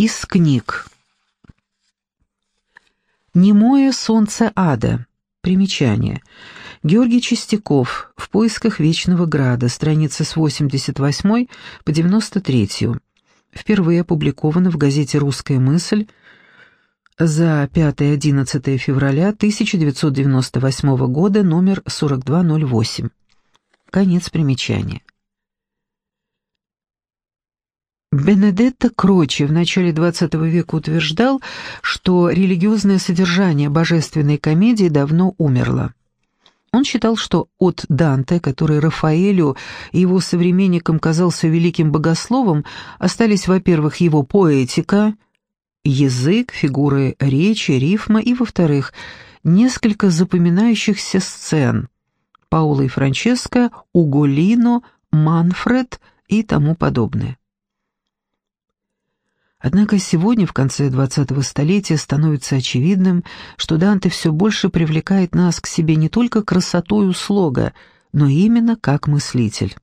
Из книг. «Немое солнце ада». Примечание. Георгий Чистяков. «В поисках Вечного Града». Страница с 88 по 93. Впервые опубликовано в газете «Русская мысль» за 5-11 февраля 1998 года, номер 4208. Конец примечания. Бенедетто Крочи в начале XX века утверждал, что религиозное содержание божественной комедии давно умерло. Он считал, что от Данте, который Рафаэлю и его современникам казался великим богословом, остались, во-первых, его поэтика, язык, фигуры речи, рифма и, во-вторых, несколько запоминающихся сцен Паула и Франческо, Уголино, Манфред и тому подобное. Однако сегодня, в конце XX столетия, становится очевидным, что Данте все больше привлекает нас к себе не только красотой слога, но именно как мыслитель.